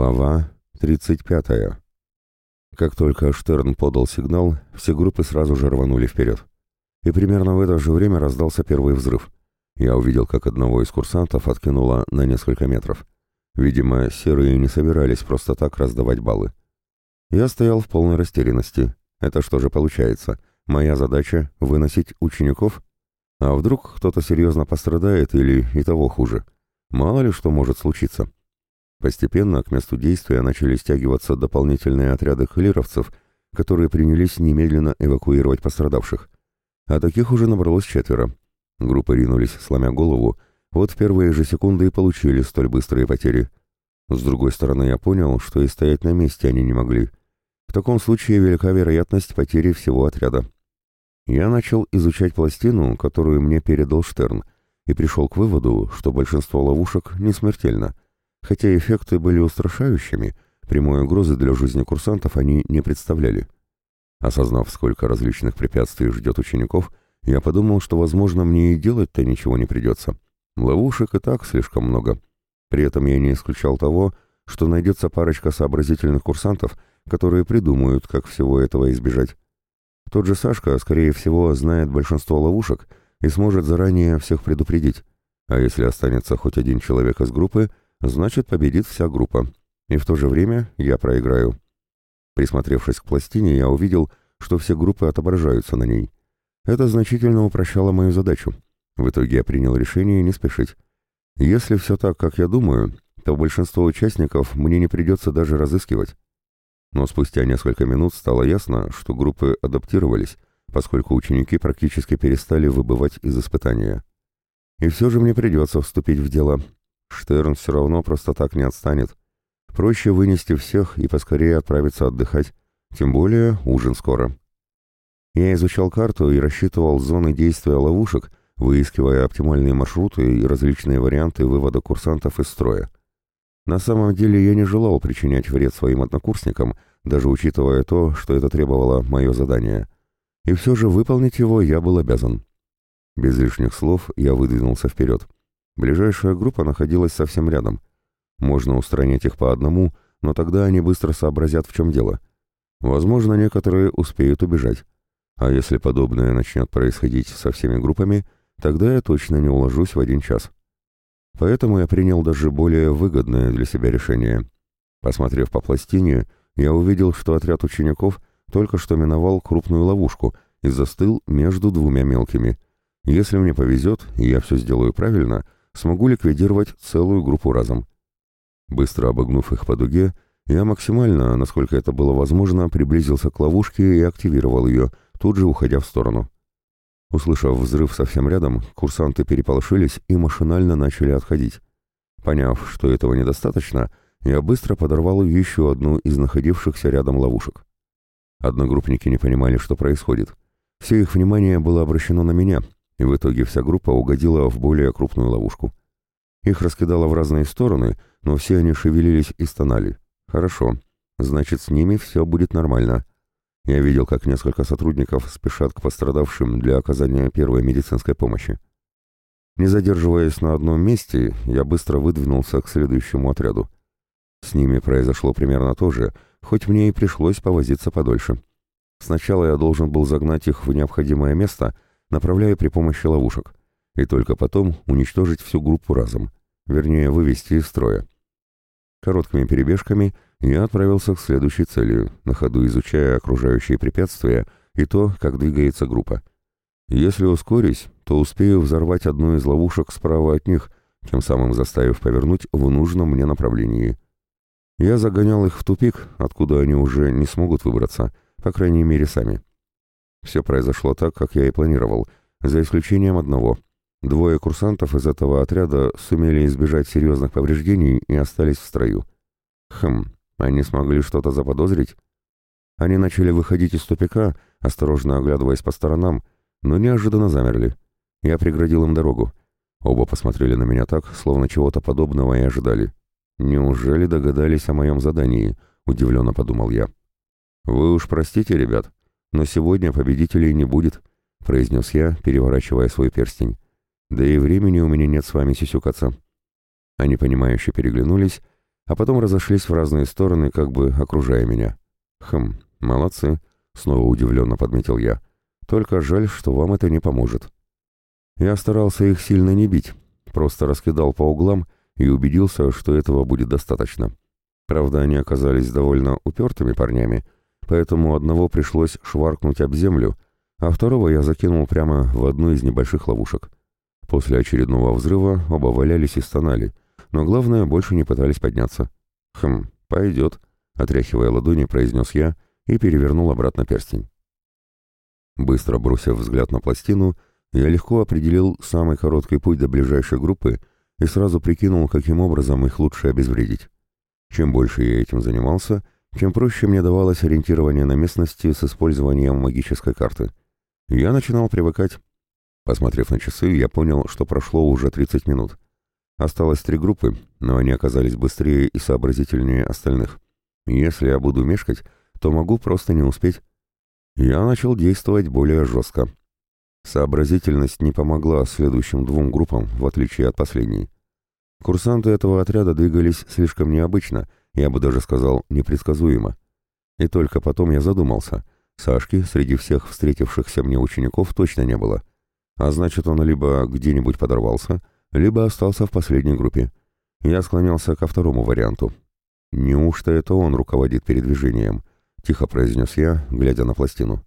Глава 35. Как только Штерн подал сигнал, все группы сразу же рванули вперед. И примерно в это же время раздался первый взрыв. Я увидел, как одного из курсантов откинуло на несколько метров. Видимо, серые не собирались просто так раздавать баллы. Я стоял в полной растерянности. Это что же получается? Моя задача — выносить учеников? А вдруг кто-то серьезно пострадает или и того хуже? Мало ли что может случиться. Постепенно к месту действия начали стягиваться дополнительные отряды хлеровцев, которые принялись немедленно эвакуировать пострадавших. А таких уже набралось четверо. Группы ринулись, сломя голову, вот в первые же секунды и получили столь быстрые потери. С другой стороны, я понял, что и стоять на месте они не могли. В таком случае велика вероятность потери всего отряда. Я начал изучать пластину, которую мне передал Штерн, и пришел к выводу, что большинство ловушек не смертельно — Хотя эффекты были устрашающими, прямой угрозы для жизни курсантов они не представляли. Осознав, сколько различных препятствий ждет учеников, я подумал, что, возможно, мне и делать-то ничего не придется. Ловушек и так слишком много. При этом я не исключал того, что найдется парочка сообразительных курсантов, которые придумают, как всего этого избежать. Тот же Сашка, скорее всего, знает большинство ловушек и сможет заранее всех предупредить. А если останется хоть один человек из группы, значит победит вся группа. И в то же время я проиграю. Присмотревшись к пластине, я увидел, что все группы отображаются на ней. Это значительно упрощало мою задачу. В итоге я принял решение не спешить. Если все так, как я думаю, то большинство участников мне не придется даже разыскивать. Но спустя несколько минут стало ясно, что группы адаптировались, поскольку ученики практически перестали выбывать из испытания. И все же мне придется вступить в дело, Штерн все равно просто так не отстанет. Проще вынести всех и поскорее отправиться отдыхать. Тем более ужин скоро. Я изучал карту и рассчитывал зоны действия ловушек, выискивая оптимальные маршруты и различные варианты вывода курсантов из строя. На самом деле я не желал причинять вред своим однокурсникам, даже учитывая то, что это требовало мое задание. И все же выполнить его я был обязан. Без лишних слов я выдвинулся вперед. Ближайшая группа находилась совсем рядом. Можно устранить их по одному, но тогда они быстро сообразят, в чем дело. Возможно, некоторые успеют убежать. А если подобное начнет происходить со всеми группами, тогда я точно не уложусь в один час. Поэтому я принял даже более выгодное для себя решение. Посмотрев по пластине, я увидел, что отряд учеников только что миновал крупную ловушку и застыл между двумя мелкими. Если мне повезет, и я все сделаю правильно — смогу ликвидировать целую группу разом. Быстро обогнув их по дуге, я максимально, насколько это было возможно, приблизился к ловушке и активировал ее, тут же уходя в сторону. Услышав взрыв совсем рядом, курсанты переполошились и машинально начали отходить. Поняв, что этого недостаточно, я быстро подорвал еще одну из находившихся рядом ловушек. Одногруппники не понимали, что происходит. Все их внимание было обращено на меня, и в итоге вся группа угодила в более крупную ловушку. Их раскидало в разные стороны, но все они шевелились и стонали. Хорошо, значит, с ними все будет нормально. Я видел, как несколько сотрудников спешат к пострадавшим для оказания первой медицинской помощи. Не задерживаясь на одном месте, я быстро выдвинулся к следующему отряду. С ними произошло примерно то же, хоть мне и пришлось повозиться подольше. Сначала я должен был загнать их в необходимое место — направляя при помощи ловушек, и только потом уничтожить всю группу разом, вернее, вывести из строя. Короткими перебежками я отправился к следующей цели, на ходу изучая окружающие препятствия и то, как двигается группа. Если ускорюсь, то успею взорвать одну из ловушек справа от них, тем самым заставив повернуть в нужном мне направлении. Я загонял их в тупик, откуда они уже не смогут выбраться, по крайней мере сами. Все произошло так, как я и планировал, за исключением одного. Двое курсантов из этого отряда сумели избежать серьезных повреждений и остались в строю. Хм, они смогли что-то заподозрить? Они начали выходить из тупика, осторожно оглядываясь по сторонам, но неожиданно замерли. Я преградил им дорогу. Оба посмотрели на меня так, словно чего-то подобного и ожидали. «Неужели догадались о моем задании?» — удивленно подумал я. «Вы уж простите, ребят», но сегодня победителей не будет», — произнес я, переворачивая свой перстень. «Да и времени у меня нет с вами сисюкаться». Они, понимающе переглянулись, а потом разошлись в разные стороны, как бы окружая меня. «Хм, молодцы», — снова удивленно подметил я. «Только жаль, что вам это не поможет». Я старался их сильно не бить, просто раскидал по углам и убедился, что этого будет достаточно. Правда, они оказались довольно упертыми парнями, поэтому одного пришлось шваркнуть об землю, а второго я закинул прямо в одну из небольших ловушек. После очередного взрыва оба валялись и стонали, но главное, больше не пытались подняться. «Хм, пойдет», — отряхивая ладони, произнес я и перевернул обратно перстень. Быстро бросив взгляд на пластину, я легко определил самый короткий путь до ближайшей группы и сразу прикинул, каким образом их лучше обезвредить. Чем больше я этим занимался, тем проще мне давалось ориентирование на местности с использованием магической карты. Я начинал привыкать. Посмотрев на часы, я понял, что прошло уже 30 минут. Осталось три группы, но они оказались быстрее и сообразительнее остальных. Если я буду мешкать, то могу просто не успеть. Я начал действовать более жестко. Сообразительность не помогла следующим двум группам, в отличие от последней. Курсанты этого отряда двигались слишком необычно, я бы даже сказал, непредсказуемо. И только потом я задумался. Сашки среди всех встретившихся мне учеников точно не было. А значит, он либо где-нибудь подорвался, либо остался в последней группе. Я склонялся ко второму варианту. «Неужто это он руководит передвижением?» — тихо произнес я, глядя на пластину.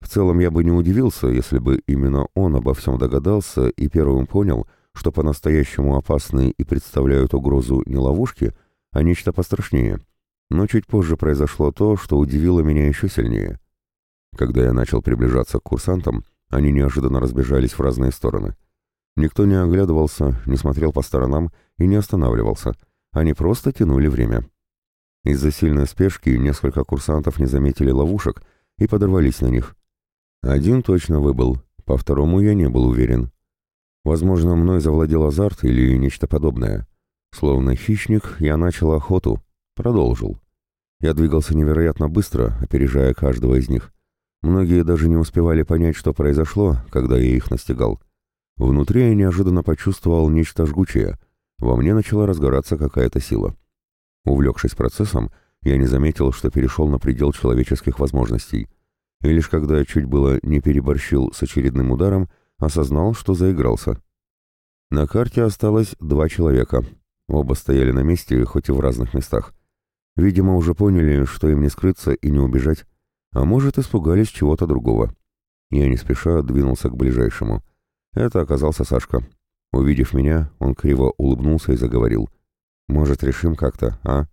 В целом я бы не удивился, если бы именно он обо всем догадался и первым понял, что по-настоящему опасны и представляют угрозу не ловушки, а нечто пострашнее. Но чуть позже произошло то, что удивило меня еще сильнее. Когда я начал приближаться к курсантам, они неожиданно разбежались в разные стороны. Никто не оглядывался, не смотрел по сторонам и не останавливался. Они просто тянули время. Из-за сильной спешки несколько курсантов не заметили ловушек и подорвались на них. Один точно выбыл, по второму я не был уверен. Возможно, мной завладел азарт или нечто подобное. Словно хищник, я начал охоту, продолжил. Я двигался невероятно быстро, опережая каждого из них. Многие даже не успевали понять, что произошло, когда я их настигал. Внутри я неожиданно почувствовал нечто жгучее. Во мне начала разгораться какая-то сила. Увлекшись процессом, я не заметил, что перешел на предел человеческих возможностей и лишь когда чуть было не переборщил с очередным ударом, осознал, что заигрался. На карте осталось два человека. Оба стояли на месте, хоть и в разных местах. Видимо, уже поняли, что им не скрыться и не убежать, а может, испугались чего-то другого. Я не спеша двинулся к ближайшему. Это оказался Сашка. Увидев меня, он криво улыбнулся и заговорил. «Может, решим как-то, а?»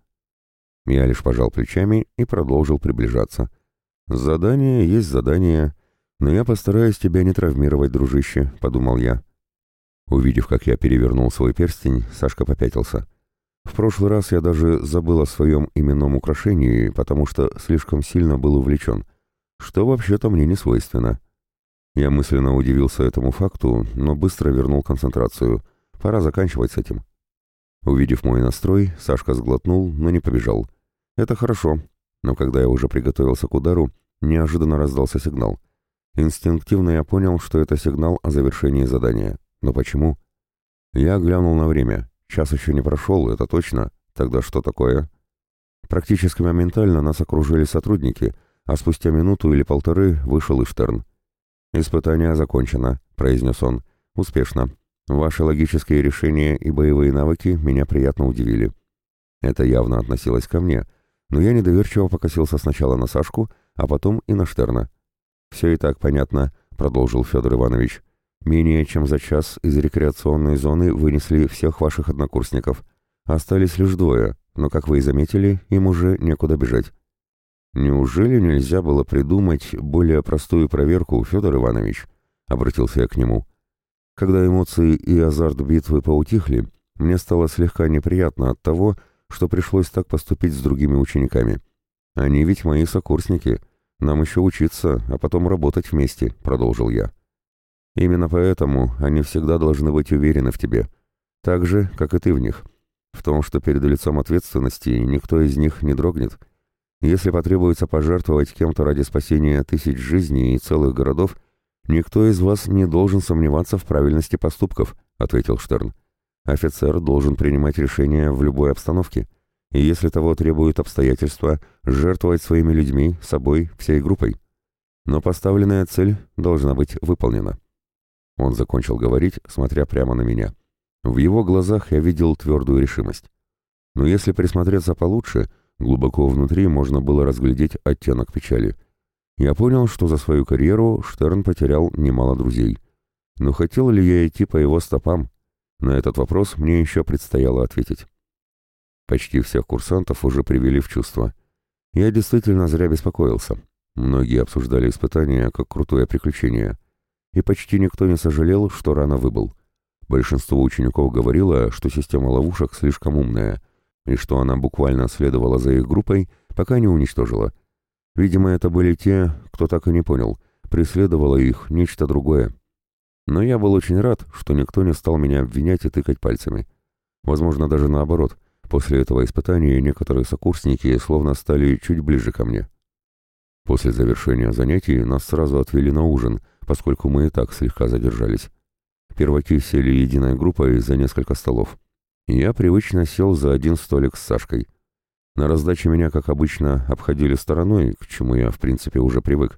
Я лишь пожал плечами и продолжил приближаться. «Задание есть задание, но я постараюсь тебя не травмировать, дружище», — подумал я. Увидев, как я перевернул свой перстень, Сашка попятился. В прошлый раз я даже забыл о своем именном украшении, потому что слишком сильно был увлечен, что вообще-то мне не свойственно. Я мысленно удивился этому факту, но быстро вернул концентрацию. Пора заканчивать с этим. Увидев мой настрой, Сашка сглотнул, но не побежал. Это хорошо, но когда я уже приготовился к удару, неожиданно раздался сигнал. Инстинктивно я понял, что это сигнал о завершении задания. Но почему? Я глянул на время. Час еще не прошел, это точно. Тогда что такое? Практически моментально нас окружили сотрудники, а спустя минуту или полторы вышел Иштерн. «Испытание закончено», — произнес он. «Успешно. Ваши логические решения и боевые навыки меня приятно удивили». Это явно относилось ко мне, но я недоверчиво покосился сначала на Сашку, а потом и на Штерна. «Все и так понятно», — продолжил Федор Иванович. «Менее чем за час из рекреационной зоны вынесли всех ваших однокурсников. Остались лишь двое, но, как вы и заметили, им уже некуда бежать». «Неужели нельзя было придумать более простую проверку, Федор Иванович?» — обратился я к нему. Когда эмоции и азарт битвы поутихли, мне стало слегка неприятно от того, что пришлось так поступить с другими учениками. Они ведь мои сокурсники. Нам еще учиться, а потом работать вместе», — продолжил я. «Именно поэтому они всегда должны быть уверены в тебе. Так же, как и ты в них. В том, что перед лицом ответственности никто из них не дрогнет. Если потребуется пожертвовать кем-то ради спасения тысяч жизней и целых городов, никто из вас не должен сомневаться в правильности поступков», — ответил Штерн. Офицер должен принимать решения в любой обстановке. и если того требуют обстоятельства, жертвовать своими людьми, собой, всей группой. Но поставленная цель должна быть выполнена. Он закончил говорить, смотря прямо на меня. В его глазах я видел твердую решимость. Но если присмотреться получше, глубоко внутри можно было разглядеть оттенок печали. Я понял, что за свою карьеру Штерн потерял немало друзей. Но хотел ли я идти по его стопам? На этот вопрос мне еще предстояло ответить. Почти всех курсантов уже привели в чувство. Я действительно зря беспокоился. Многие обсуждали испытания как крутое приключение. И почти никто не сожалел, что рано выбыл. Большинство учеников говорило, что система ловушек слишком умная, и что она буквально следовала за их группой, пока не уничтожила. Видимо, это были те, кто так и не понял, преследовало их нечто другое. Но я был очень рад, что никто не стал меня обвинять и тыкать пальцами. Возможно, даже наоборот. После этого испытания некоторые сокурсники словно стали чуть ближе ко мне. После завершения занятий нас сразу отвели на ужин, поскольку мы и так слегка задержались. Перваки сели единой группой за несколько столов. Я привычно сел за один столик с Сашкой. На раздаче меня, как обычно, обходили стороной, к чему я, в принципе, уже привык.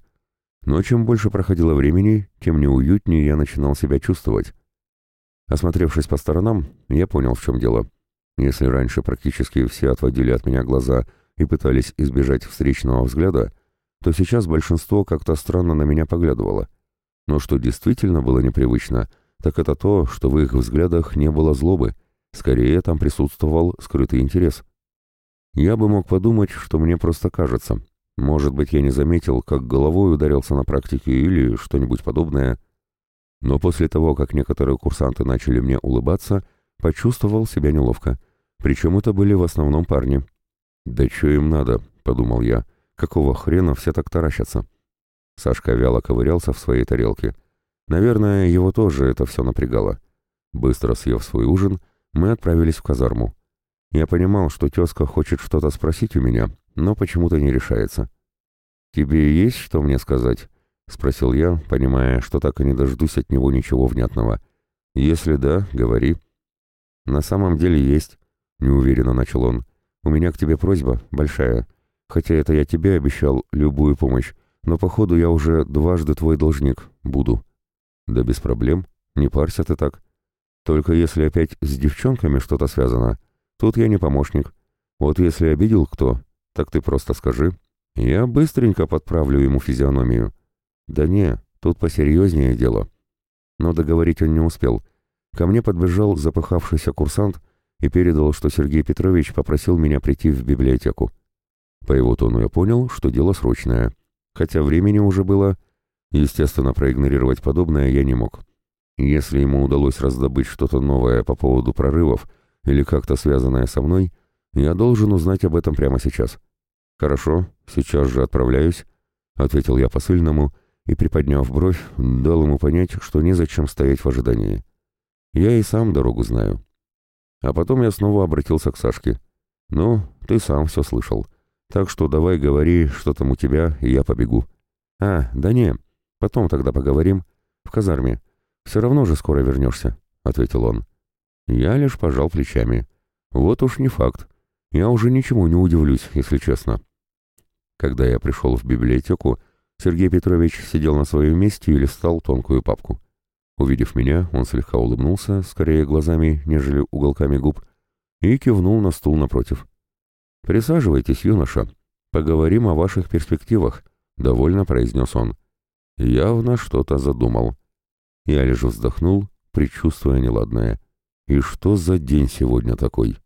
Но чем больше проходило времени, тем неуютнее я начинал себя чувствовать. Осмотревшись по сторонам, я понял, в чем дело. Если раньше практически все отводили от меня глаза и пытались избежать встречного взгляда, то сейчас большинство как-то странно на меня поглядывало. Но что действительно было непривычно, так это то, что в их взглядах не было злобы, скорее там присутствовал скрытый интерес. Я бы мог подумать, что мне просто кажется. Может быть, я не заметил, как головой ударился на практике или что-нибудь подобное. Но после того, как некоторые курсанты начали мне улыбаться, почувствовал себя неловко. Причем это были в основном парни. «Да что им надо?» — подумал я. Какого хрена все так таращатся? Сашка вяло ковырялся в своей тарелке. Наверное, его тоже это все напрягало. Быстро съев свой ужин, мы отправились в казарму. Я понимал, что тезка хочет что-то спросить у меня, но почему-то не решается. «Тебе есть что мне сказать?» — спросил я, понимая, что так и не дождусь от него ничего внятного. «Если да, говори». «На самом деле есть», — неуверенно начал он. «У меня к тебе просьба большая. Хотя это я тебе обещал любую помощь, но походу я уже дважды твой должник буду. Да без проблем, не парься ты так. Только если опять с девчонками что-то связано, тут я не помощник. Вот если обидел кто, так ты просто скажи. Я быстренько подправлю ему физиономию. Да не, тут посерьезнее дело. Но договорить он не успел. Ко мне подбежал запыхавшийся курсант и передал, что Сергей Петрович попросил меня прийти в библиотеку. По его тону я понял, что дело срочное. Хотя времени уже было. Естественно, проигнорировать подобное я не мог. Если ему удалось раздобыть что-то новое по поводу прорывов или как-то связанное со мной, я должен узнать об этом прямо сейчас. «Хорошо, сейчас же отправляюсь», — ответил я посыльному и, приподняв бровь, дал ему понять, что незачем стоять в ожидании. Я и сам дорогу знаю. А потом я снова обратился к Сашке. «Ну, ты сам все слышал. Так что давай говори, что там у тебя, и я побегу. А, да не, потом тогда поговорим. В казарме. Все равно же скоро вернешься, — ответил он. Я лишь пожал плечами. Вот уж не факт. Я уже ничему не удивлюсь, если честно. Когда я пришел в библиотеку, Сергей Петрович сидел на своем месте и листал тонкую папку. Увидев меня, он слегка улыбнулся, скорее глазами, нежели уголками губ, и кивнул на стул напротив. «Присаживайтесь, юноша. Поговорим о ваших перспективах», — довольно произнес он. Явно что-то задумал. Я лишь вздохнул, предчувствуя неладное. «И что за день сегодня такой?»